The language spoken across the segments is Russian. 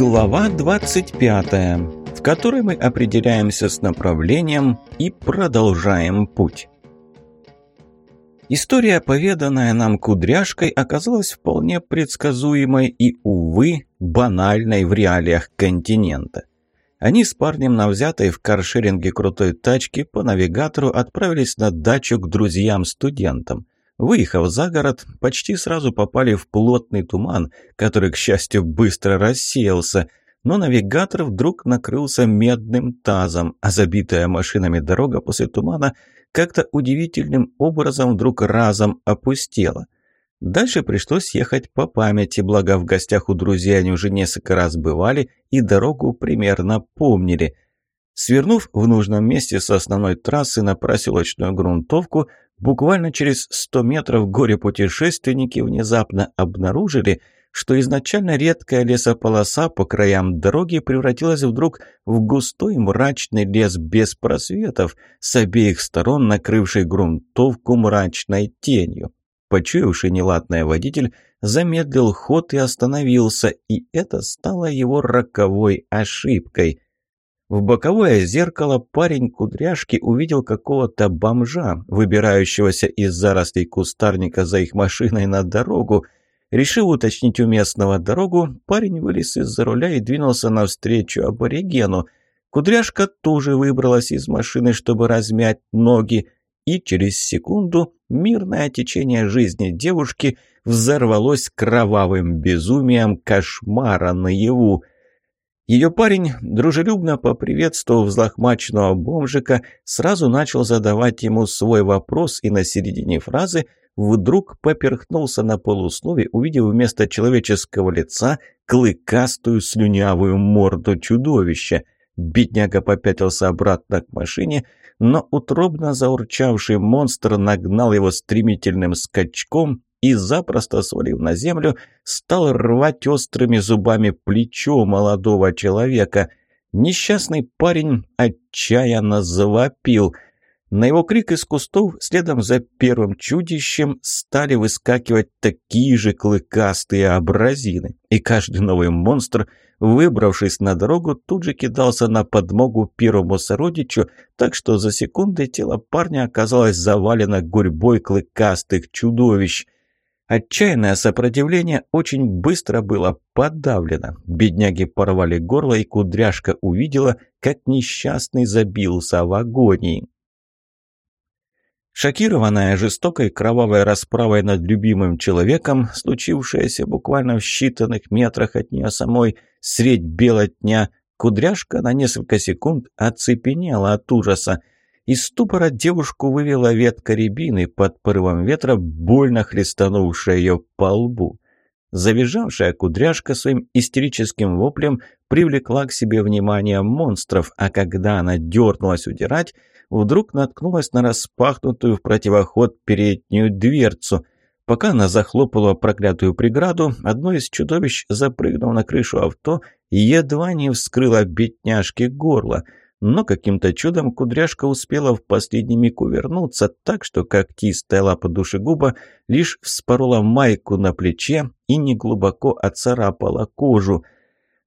Глава 25, в которой мы определяемся с направлением и продолжаем путь. История, поведанная нам кудряшкой, оказалась вполне предсказуемой и, увы, банальной в реалиях континента. Они с парнем на взятой в каршеринге крутой тачке по навигатору отправились на дачу к друзьям-студентам. Выехав за город, почти сразу попали в плотный туман, который, к счастью, быстро рассеялся, но навигатор вдруг накрылся медным тазом, а забитая машинами дорога после тумана как-то удивительным образом вдруг разом опустела. Дальше пришлось ехать по памяти, благо в гостях у друзей они уже несколько раз бывали и дорогу примерно помнили – Свернув в нужном месте с основной трассы на проселочную грунтовку, буквально через 100 метров горе-путешественники внезапно обнаружили, что изначально редкая лесополоса по краям дороги превратилась вдруг в густой мрачный лес без просветов, с обеих сторон накрывший грунтовку мрачной тенью. Почуявший неладное водитель замедлил ход и остановился, и это стало его роковой ошибкой – в боковое зеркало парень кудряшки увидел какого-то бомжа, выбирающегося из зарослей кустарника за их машиной на дорогу. Решив уточнить у местного дорогу, парень вылез из-за руля и двинулся навстречу аборигену. Кудряшка тоже выбралась из машины, чтобы размять ноги, и через секунду мирное течение жизни девушки взорвалось кровавым безумием кошмара наяву. Ее парень, дружелюбно поприветствовав взлохмаченного бомжика, сразу начал задавать ему свой вопрос и на середине фразы вдруг поперхнулся на полуслове, увидев вместо человеческого лица клыкастую слюнявую морду чудовища. Бедняга попятился обратно к машине, но утробно заурчавший монстр нагнал его стремительным скачком и, запросто свалив на землю, стал рвать острыми зубами плечо молодого человека. Несчастный парень отчаянно завопил. На его крик из кустов следом за первым чудищем стали выскакивать такие же клыкастые абразины. И каждый новый монстр, выбравшись на дорогу, тут же кидался на подмогу первому сородичу, так что за секунды тело парня оказалось завалено гурьбой клыкастых чудовищ – Отчаянное сопротивление очень быстро было подавлено. Бедняги порвали горло, и кудряшка увидела, как несчастный забился в агонии. Шокированная жестокой кровавой расправой над любимым человеком, случившаяся буквально в считанных метрах от нее самой, средь бела дня, кудряшка на несколько секунд оцепенела от ужаса. Из ступора девушку вывела ветка рябины под порывом ветра, больно хлестанувшая ее по лбу. Завизжавшая кудряшка своим истерическим воплем привлекла к себе внимание монстров, а когда она дернулась удирать, вдруг наткнулась на распахнутую в противоход переднюю дверцу. Пока она захлопала проклятую преграду, одно из чудовищ запрыгнуло на крышу авто и едва не вскрыло бедняжке горло – но каким-то чудом кудряшка успела в последний миг увернуться, так что когтистая лапа душегуба лишь вспорола майку на плече и неглубоко оцарапала кожу.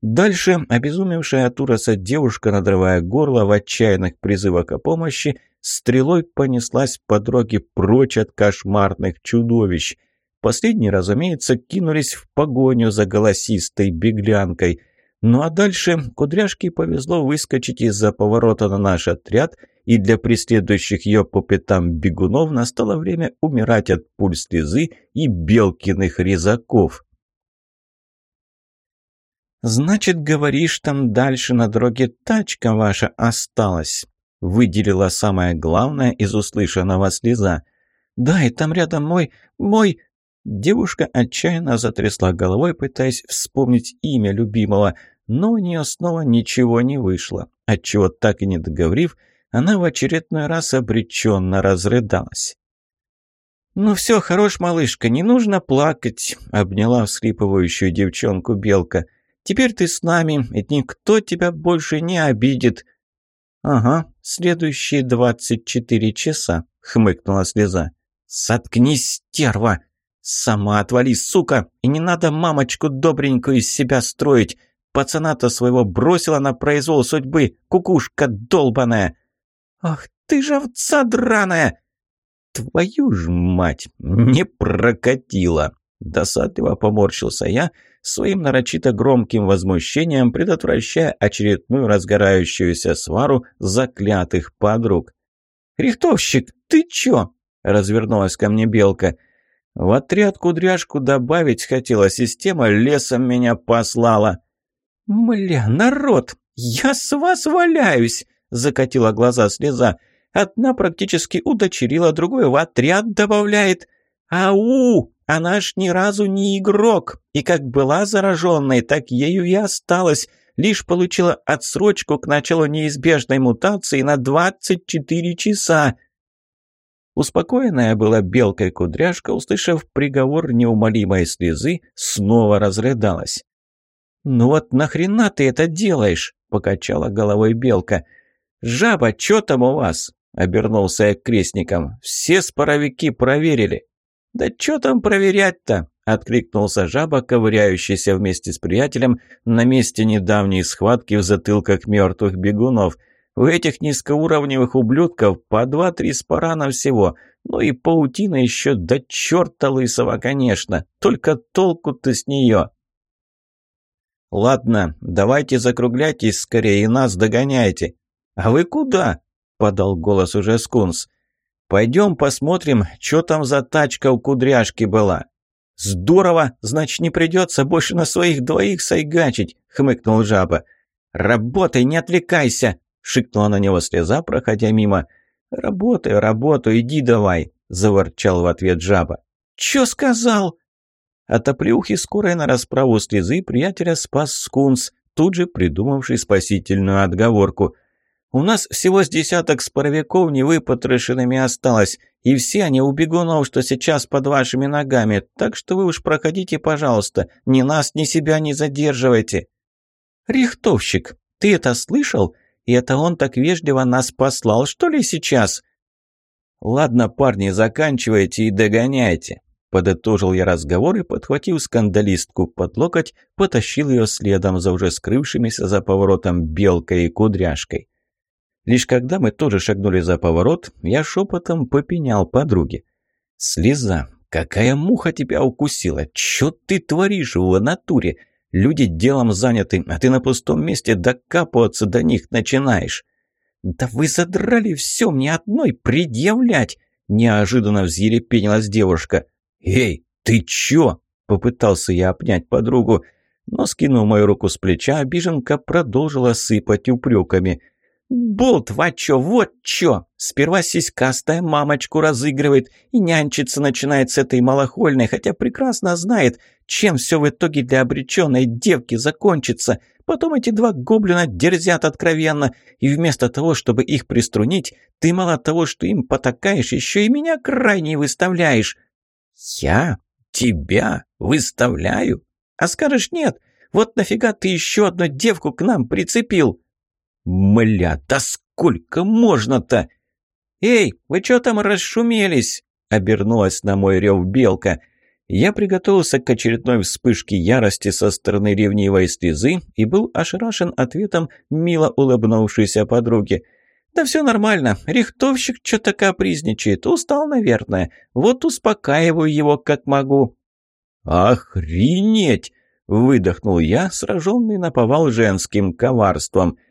Дальше обезумевшая от ужаса девушка, надрывая горло в отчаянных призывах о помощи, стрелой понеслась по дороге прочь от кошмарных чудовищ. Последние, разумеется, кинулись в погоню за голосистой беглянкой – ну а дальше Кудряшке повезло выскочить из-за поворота на наш отряд, и для преследующих ее по пятам бегунов настало время умирать от пуль слезы и белкиных резаков. «Значит, говоришь, там дальше на дороге тачка ваша осталась?» выделила самое главное из услышанного слеза. «Да, и там рядом мой... мой...» Девушка отчаянно затрясла головой, пытаясь вспомнить имя любимого – но у нее снова ничего не вышло, отчего, так и не договорив, она в очередной раз обреченно разрыдалась. «Ну все, хорош, малышка, не нужно плакать», — обняла всхлипывающую девчонку Белка. «Теперь ты с нами, и никто тебя больше не обидит». «Ага, следующие двадцать четыре часа», — хмыкнула слеза. «Соткнись, стерва! Сама отвали, сука, и не надо мамочку добренькую из себя строить. Пацана-то своего бросила на произвол судьбы, кукушка долбаная!» «Ах ты же овца драная!» «Твою ж мать! Не прокатило!» Досадливо поморщился я, своим нарочито громким возмущением предотвращая очередную разгорающуюся свару заклятых подруг. «Рихтовщик, ты чё?» – развернулась ко мне белка. «В отряд кудряшку добавить хотела, система лесом меня послала». «Мля, народ, я с вас валяюсь!» – закатила глаза слеза. «Одна практически удочерила, другую в отряд добавляет. Ау! Она ж ни разу не игрок, и как была зараженной, так ею и осталась» лишь получила отсрочку к началу неизбежной мутации на 24 часа. Успокоенная была белкой кудряшка, услышав приговор неумолимой слезы, снова разрыдалась. «Ну вот нахрена ты это делаешь?» – покачала головой белка. «Жаба, чё там у вас?» – обернулся я к крестникам. «Все споровики проверили». «Да чё там проверять-то?» – откликнулся жаба, ковыряющийся вместе с приятелем на месте недавней схватки в затылках мертвых бегунов. «У этих низкоуровневых ублюдков по два-три спарана всего, ну и паутина еще до черта лысого, конечно, только толку-то с нее». «Ладно, давайте закругляйтесь скорее и нас догоняйте». «А вы куда?» – подал голос уже Скунс. «Пойдем посмотрим, что там за тачка у кудряшки была». «Здорово! Значит, не придется больше на своих двоих сайгачить!» — хмыкнул жаба. «Работай, не отвлекайся!» — шикнула на него слеза, проходя мимо. «Работаю, работаю, иди давай!» — заворчал в ответ жаба. «Чё сказал?» От оплеухи скорой на расправу слезы приятеля спас скунс, тут же придумавший спасительную отговорку. «У нас всего с десяток споровиков невыпотрошенными осталось, и все они у бегунов, что сейчас под вашими ногами, так что вы уж проходите, пожалуйста, ни нас, ни себя не задерживайте». «Рихтовщик, ты это слышал? И это он так вежливо нас послал, что ли, сейчас?» «Ладно, парни, заканчивайте и догоняйте», — подытожил я разговор и, подхватив скандалистку под локоть, потащил ее следом за уже скрывшимися за поворотом белкой и кудряшкой. Лишь когда мы тоже шагнули за поворот, я шепотом попенял подруге. «Слеза, какая муха тебя укусила? Чё ты творишь в натуре? Люди делом заняты, а ты на пустом месте докапываться до них начинаешь». «Да вы задрали все мне одной предъявлять!» Неожиданно взъерепенилась девушка. «Эй, ты чё?» Попытался я обнять подругу, но, скинув мою руку с плеча, обиженка продолжила сыпать упреками – «Болт, вачо, вот чё! Сперва сиськастая мамочку разыгрывает и нянчиться начинает с этой малохольной, хотя прекрасно знает, чем все в итоге для обреченной девки закончится. Потом эти два гоблина дерзят откровенно, и вместо того, чтобы их приструнить, ты мало того, что им потакаешь, еще и меня крайне выставляешь». «Я? Тебя? Выставляю? А скажешь нет? Вот нафига ты еще одну девку к нам прицепил?» «Мля, да сколько можно-то?» «Эй, вы что там расшумелись?» — обернулась на мой рев белка. Я приготовился к очередной вспышке ярости со стороны ревнивой слезы и был ошарашен ответом мило улыбнувшейся подруги. «Да все нормально. Рихтовщик что-то капризничает. Устал, наверное. Вот успокаиваю его, как могу». «Охренеть!» — выдохнул я, сраженный наповал женским коварством —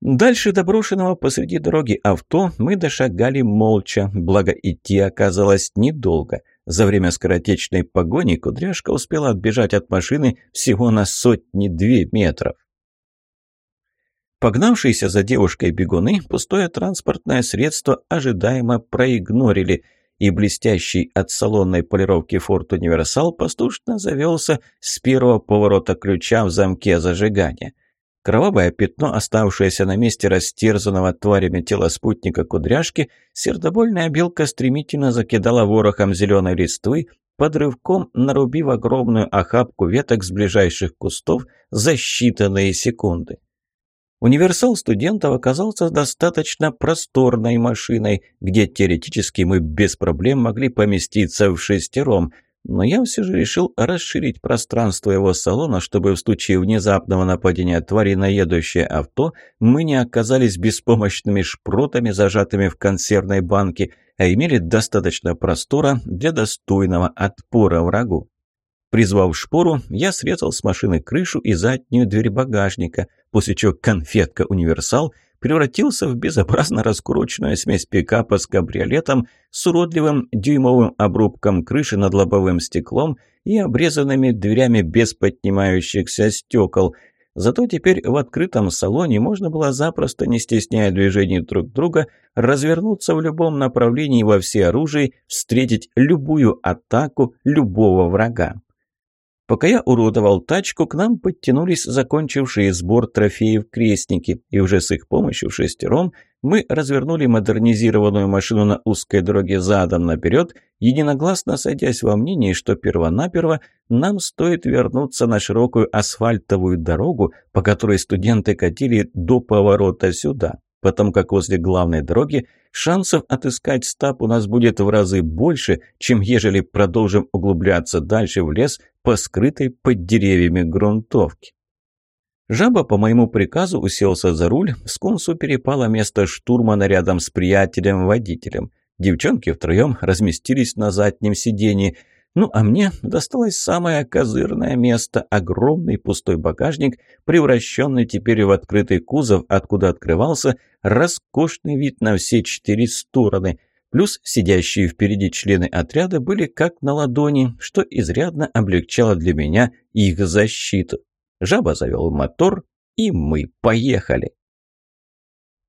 Дальше до брошенного посреди дороги авто мы дошагали молча, благо идти оказалось недолго. За время скоротечной погони кудряшка успела отбежать от машины всего на сотни-две метров. Погнавшиеся за девушкой бегуны пустое транспортное средство ожидаемо проигнорили, и блестящий от салонной полировки «Форд Универсал» послушно завелся с первого поворота ключа в замке зажигания – Кровавое пятно, оставшееся на месте растерзанного тварями тела спутника кудряшки, сердобольная белка стремительно закидала ворохом зеленой листвы, подрывком нарубив огромную охапку веток с ближайших кустов за считанные секунды. Универсал студентов оказался достаточно просторной машиной, где теоретически мы без проблем могли поместиться в шестером. но я все же решил расширить пространство его салона, чтобы в случае внезапного нападения твари на едущее авто мы не оказались беспомощными шпротами, зажатыми в консервной банке, а имели достаточно простора для достойного отпора врагу. Призвав шпору, я срезал с машины крышу и заднюю дверь багажника, после чего конфетка-универсал превратился в безобразно раскуроченную смесь пикапа с кабриолетом с уродливым дюймовым обрубком крыши над лобовым стеклом и обрезанными дверями без поднимающихся стекол. Зато теперь в открытом салоне можно было запросто, не стесняя движений друг друга, развернуться в любом направлении во все оружие, встретить любую атаку любого врага. Пока я уродовал тачку, к нам подтянулись закончившие сбор трофеев крестники, и уже с их помощью шестером мы развернули модернизированную машину на узкой дороге задом наперед, единогласно сойдясь во мнении, что первонаперво нам стоит вернуться на широкую асфальтовую дорогу, по которой студенты катили до поворота сюда потому как возле главной дороги шансов отыскать стаб у нас будет в разы больше, чем ежели продолжим углубляться дальше в лес по скрытой под деревьями грунтовке. Жаба по моему приказу уселся за руль, скунсу перепало место штурмана рядом с приятелем-водителем. Девчонки втроем разместились на заднем сиденье – ну, а мне досталось самое козырное место – огромный пустой багажник, превращенный теперь в открытый кузов, откуда открывался роскошный вид на все четыре стороны. Плюс сидящие впереди члены отряда были как на ладони, что изрядно облегчало для меня их защиту. Жаба завел мотор, и мы поехали.